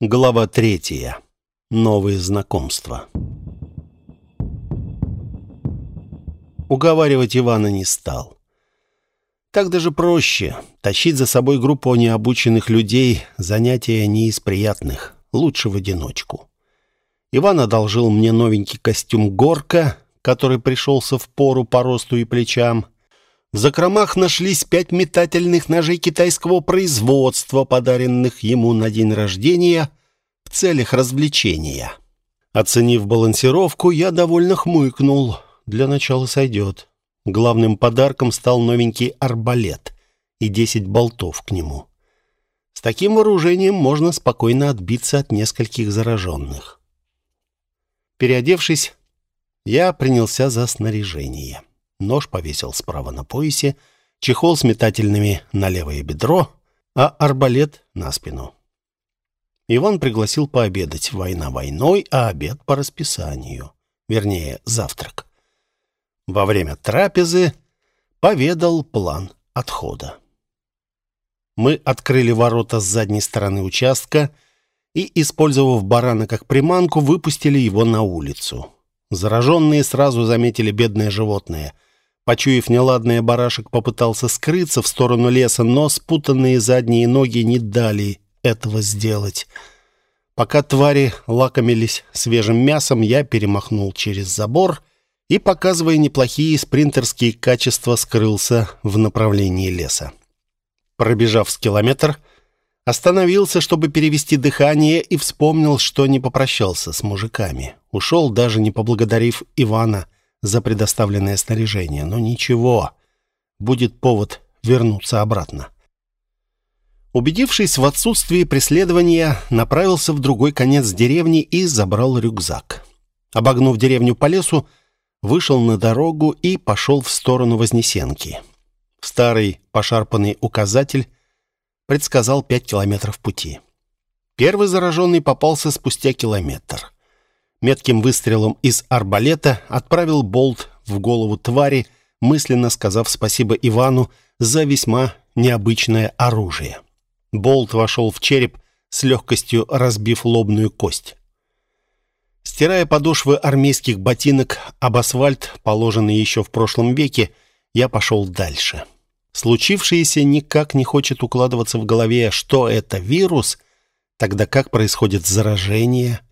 Глава третья. Новые знакомства. Уговаривать Ивана не стал. Так даже проще. Тащить за собой группу необученных людей – занятие не из приятных. Лучше в одиночку. Иван одолжил мне новенький костюм «Горка», который пришелся в пору по росту и плечам. В закромах нашлись пять метательных ножей китайского производства, подаренных ему на день рождения в целях развлечения. Оценив балансировку, я довольно хмыкнул. Для начала сойдет. Главным подарком стал новенький арбалет и десять болтов к нему. С таким вооружением можно спокойно отбиться от нескольких зараженных. Переодевшись, я принялся за снаряжение. Нож повесил справа на поясе, чехол с метательными на левое бедро, а арбалет на спину. Иван пригласил пообедать. Война войной, а обед по расписанию. Вернее, завтрак. Во время трапезы поведал план отхода. Мы открыли ворота с задней стороны участка и, использовав барана как приманку, выпустили его на улицу. Зараженные сразу заметили бедное животное. Почуяв неладное, барашек попытался скрыться в сторону леса, но спутанные задние ноги не дали этого сделать. Пока твари лакомились свежим мясом, я перемахнул через забор и, показывая неплохие спринтерские качества, скрылся в направлении леса. Пробежав с километр, остановился, чтобы перевести дыхание, и вспомнил, что не попрощался с мужиками. Ушел, даже не поблагодарив Ивана за предоставленное снаряжение. Но ничего, будет повод вернуться обратно. Убедившись в отсутствии преследования, направился в другой конец деревни и забрал рюкзак. Обогнув деревню по лесу, вышел на дорогу и пошел в сторону Вознесенки. Старый пошарпанный указатель предсказал пять километров пути. Первый зараженный попался спустя километр метким выстрелом из арбалета отправил болт в голову твари, мысленно сказав спасибо Ивану за весьма необычное оружие. Болт вошел в череп, с легкостью разбив лобную кость. Стирая подошвы армейских ботинок об асфальт, положенный еще в прошлом веке, я пошел дальше. Случившееся никак не хочет укладываться в голове, что это вирус, тогда как происходит заражение –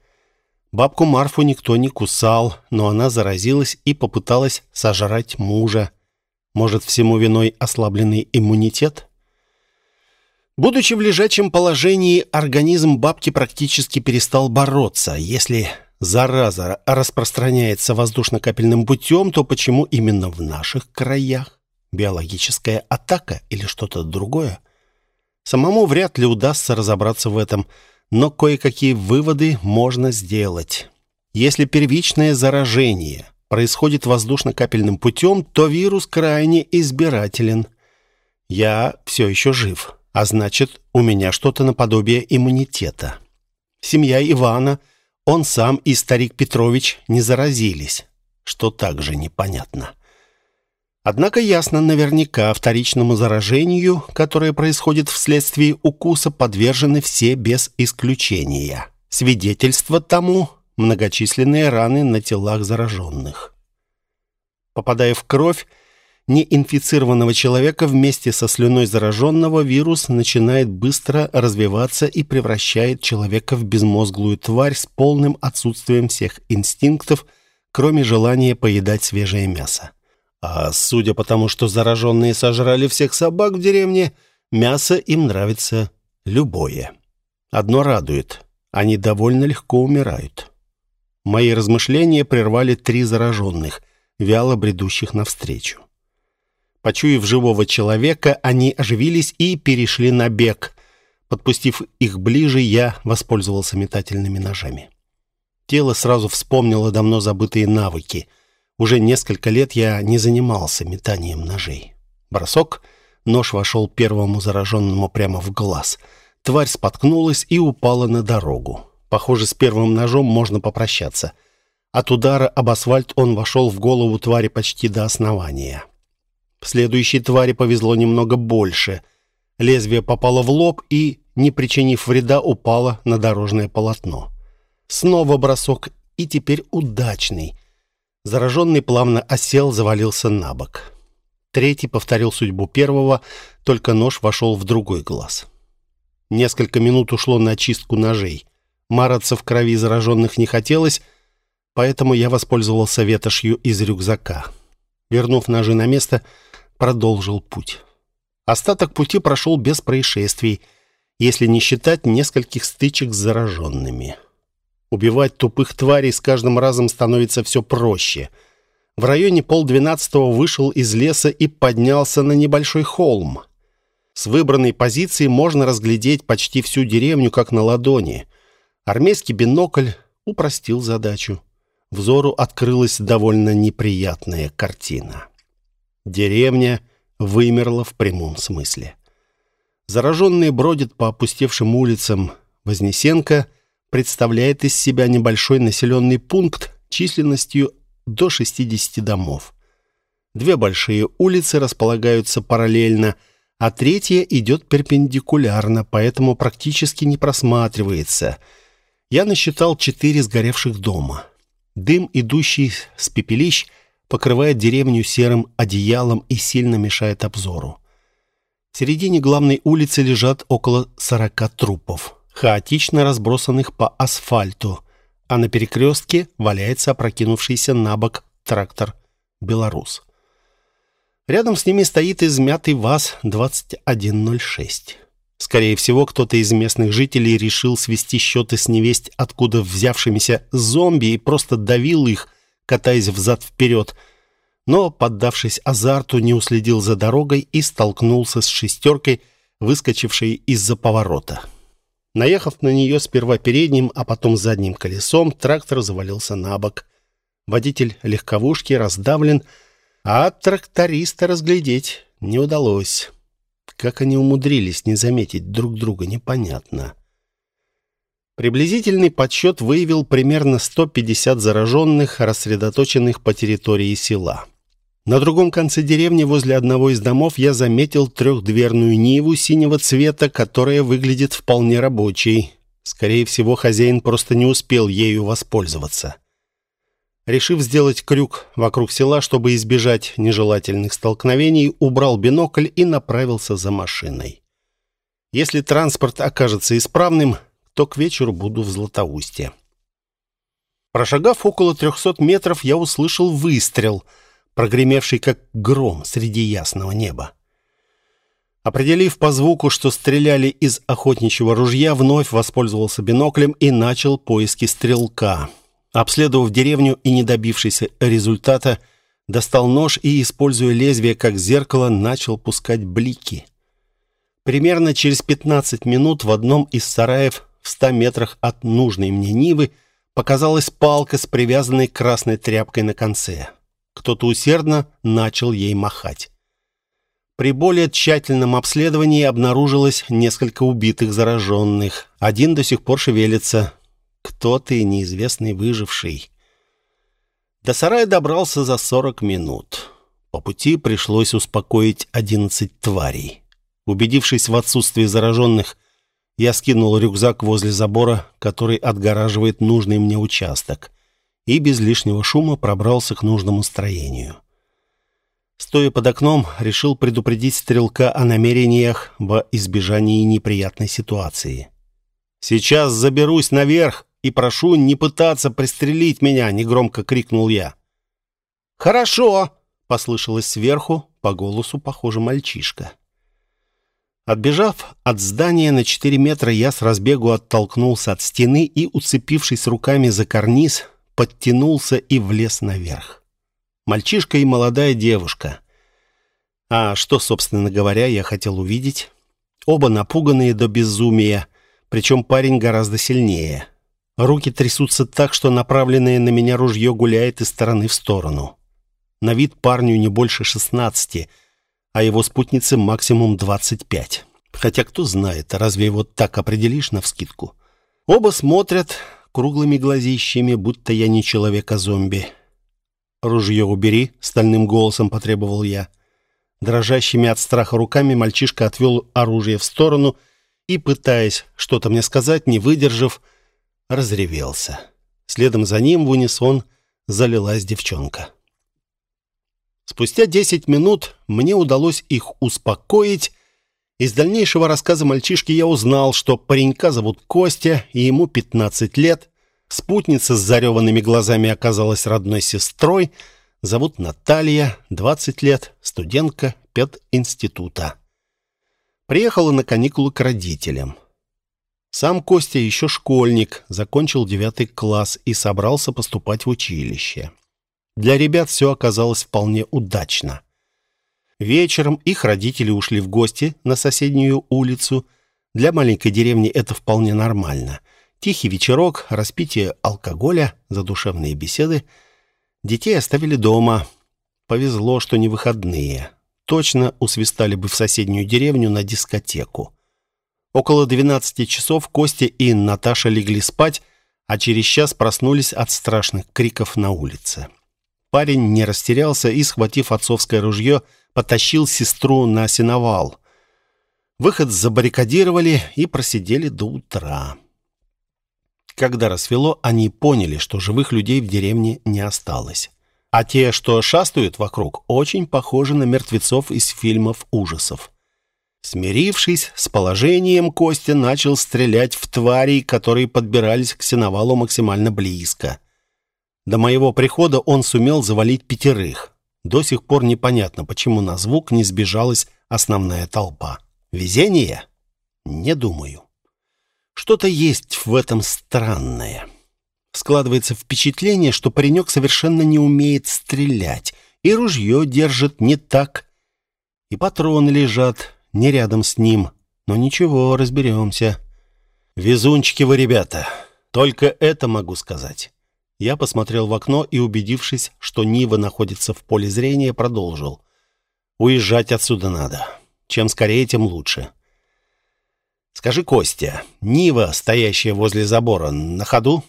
Бабку Марфу никто не кусал, но она заразилась и попыталась сожрать мужа. Может, всему виной ослабленный иммунитет? Будучи в лежачем положении, организм бабки практически перестал бороться. Если зараза распространяется воздушно-капельным путем, то почему именно в наших краях? Биологическая атака или что-то другое? Самому вряд ли удастся разобраться в этом – но кое-какие выводы можно сделать. Если первичное заражение происходит воздушно-капельным путем, то вирус крайне избирателен. Я все еще жив, а значит, у меня что-то наподобие иммунитета. Семья Ивана, он сам и старик Петрович не заразились, что также непонятно. Однако ясно наверняка вторичному заражению, которое происходит вследствие укуса, подвержены все без исключения. Свидетельство тому – многочисленные раны на телах зараженных. Попадая в кровь неинфицированного человека вместе со слюной зараженного, вирус начинает быстро развиваться и превращает человека в безмозглую тварь с полным отсутствием всех инстинктов, кроме желания поедать свежее мясо. А судя по тому, что зараженные сожрали всех собак в деревне, мясо им нравится любое. Одно радует — они довольно легко умирают. Мои размышления прервали три зараженных, вяло бредущих навстречу. Почуяв живого человека, они оживились и перешли на бег. Подпустив их ближе, я воспользовался метательными ножами. Тело сразу вспомнило давно забытые навыки — уже несколько лет я не занимался метанием ножей. Бросок, нож вошел первому зараженному прямо в глаз. Тварь споткнулась и упала на дорогу. Похоже, с первым ножом можно попрощаться. От удара об асфальт он вошел в голову твари почти до основания. Следующей твари повезло немного больше. Лезвие попало в лоб, и не причинив вреда, упала на дорожное полотно. Снова бросок, и теперь удачный. Зараженный плавно осел, завалился на бок. Третий повторил судьбу первого, только нож вошел в другой глаз. Несколько минут ушло на очистку ножей. Мараться в крови зараженных не хотелось, поэтому я воспользовался ветошью из рюкзака. Вернув ножи на место, продолжил путь. Остаток пути прошел без происшествий, если не считать нескольких стычек с зараженными. Убивать тупых тварей с каждым разом становится все проще. В районе полдвенадцатого вышел из леса и поднялся на небольшой холм. С выбранной позиции можно разглядеть почти всю деревню, как на ладони. Армейский бинокль упростил задачу. Взору открылась довольно неприятная картина. Деревня вымерла в прямом смысле. Зараженные бродят по опустевшим улицам. Вознесенко представляет из себя небольшой населенный пункт численностью до 60 домов. Две большие улицы располагаются параллельно, а третья идет перпендикулярно, поэтому практически не просматривается. Я насчитал четыре сгоревших дома. Дым, идущий с пепелищ, покрывает деревню серым одеялом и сильно мешает обзору. В середине главной улицы лежат около 40 трупов хаотично разбросанных по асфальту, а на перекрестке валяется опрокинувшийся на бок трактор «Беларус». Рядом с ними стоит измятый ВАЗ-2106. Скорее всего, кто-то из местных жителей решил свести счеты с невесть, откуда взявшимися зомби и просто давил их, катаясь взад-вперед, но, поддавшись азарту, не уследил за дорогой и столкнулся с шестеркой, выскочившей из-за поворота. Наехав на нее сперва передним, а потом задним колесом, трактор завалился на бок. Водитель легковушки раздавлен, а тракториста разглядеть не удалось. Как они умудрились не заметить друг друга, непонятно. Приблизительный подсчет выявил примерно 150 зараженных, рассредоточенных по территории села. На другом конце деревни, возле одного из домов, я заметил трехдверную Ниву синего цвета, которая выглядит вполне рабочей. Скорее всего, хозяин просто не успел ею воспользоваться. Решив сделать крюк вокруг села, чтобы избежать нежелательных столкновений, убрал бинокль и направился за машиной. Если транспорт окажется исправным, то к вечеру буду в Златоусте. Прошагав около 300 метров, я услышал выстрел — прогремевший как гром среди ясного неба. Определив по звуку, что стреляли из охотничьего ружья, вновь воспользовался биноклем и начал поиски стрелка. Обследовав деревню и не добившись результата, достал нож и, используя лезвие как зеркало, начал пускать блики. Примерно через 15 минут в одном из сараев в 100 метрах от нужной мне Нивы показалась палка с привязанной красной тряпкой на конце. Кто-то усердно начал ей махать. При более тщательном обследовании обнаружилось несколько убитых зараженных. Один до сих пор шевелится. Кто ты, неизвестный выживший? До сарая добрался за 40 минут. По пути пришлось успокоить 11 тварей. Убедившись в отсутствии зараженных, я скинул рюкзак возле забора, который отгораживает нужный мне участок и без лишнего шума пробрался к нужному строению. Стоя под окном, решил предупредить стрелка о намерениях во избежании неприятной ситуации. «Сейчас заберусь наверх и прошу не пытаться пристрелить меня!» — негромко крикнул я. «Хорошо!» — послышалось сверху, по голосу, похоже, мальчишка. Отбежав от здания на 4 метра, я с разбегу оттолкнулся от стены и, уцепившись руками за карниз, подтянулся и влез наверх. Мальчишка и молодая девушка. А что, собственно говоря, я хотел увидеть? Оба напуганные до безумия, причем парень гораздо сильнее. Руки трясутся так, что направленное на меня ружье гуляет из стороны в сторону. На вид парню не больше шестнадцати, а его спутнице максимум двадцать пять. Хотя кто знает, разве его так определишь навскидку? Оба смотрят, круглыми глазищами, будто я не человек, а зомби. «Ружье убери», — стальным голосом потребовал я. Дрожащими от страха руками мальчишка отвел оружие в сторону и, пытаясь что-то мне сказать, не выдержав, разревелся. Следом за ним в унисон залилась девчонка. Спустя десять минут мне удалось их успокоить. Из дальнейшего рассказа мальчишки я узнал, что паренька зовут Костя, и ему 15 лет. Спутница с зареванными глазами оказалась родной сестрой. Зовут Наталья, 20 лет, студентка пединститута. Приехала на каникулы к родителям. Сам Костя еще школьник, закончил девятый класс и собрался поступать в училище. Для ребят все оказалось вполне удачно. Вечером их родители ушли в гости на соседнюю улицу. Для маленькой деревни это вполне нормально. Тихий вечерок, распитие алкоголя, задушевные беседы. Детей оставили дома. Повезло, что не выходные. Точно усвистали бы в соседнюю деревню на дискотеку. Около 12 часов Костя и Наташа легли спать, а через час проснулись от страшных криков на улице. Парень не растерялся и, схватив отцовское ружье, потащил сестру на сеновал. Выход забаррикадировали и просидели до утра. Когда рассвело, они поняли, что живых людей в деревне не осталось. А те, что шастают вокруг, очень похожи на мертвецов из фильмов ужасов. Смирившись с положением, Костя начал стрелять в тварей, которые подбирались к сеновалу максимально близко. До моего прихода он сумел завалить пятерых. До сих пор непонятно, почему на звук не сбежалась основная толпа. Везение? Не думаю. Что-то есть в этом странное. Складывается впечатление, что паренек совершенно не умеет стрелять, и ружье держит не так, и патроны лежат не рядом с ним. Но ничего, разберемся. Везунчики вы, ребята. Только это могу сказать. Я посмотрел в окно и, убедившись, что Нива находится в поле зрения, продолжил. «Уезжать отсюда надо. Чем скорее, тем лучше». «Скажи, Костя, Нива, стоящая возле забора, на ходу?»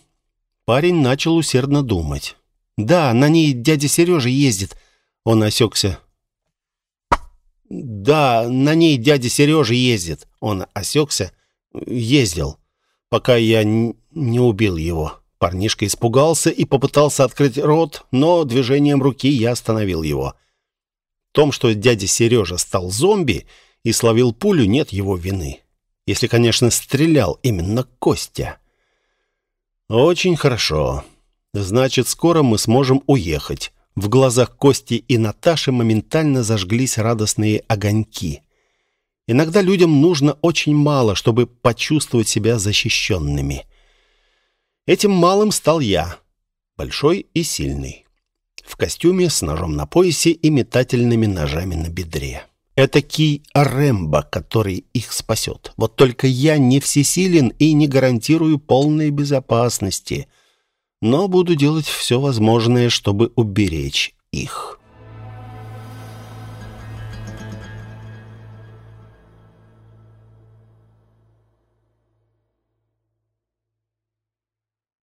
Парень начал усердно думать. «Да, на ней дядя Сережа ездит». Он осекся. «Да, на ней дядя Сережа ездит». Он осекся. «Ездил, пока я не убил его». Парнишка испугался и попытался открыть рот, но движением руки я остановил его. В том, что дядя Сережа стал зомби и словил пулю, нет его вины. Если, конечно, стрелял именно Костя. Очень хорошо. Значит, скоро мы сможем уехать. В глазах Кости и Наташи моментально зажглись радостные огоньки. Иногда людям нужно очень мало, чтобы почувствовать себя защищенными. Этим малым стал я, большой и сильный, в костюме с ножом на поясе и метательными ножами на бедре. Это Кий Рэмбо, который их спасет. Вот только я не всесилен и не гарантирую полной безопасности, но буду делать все возможное, чтобы уберечь их».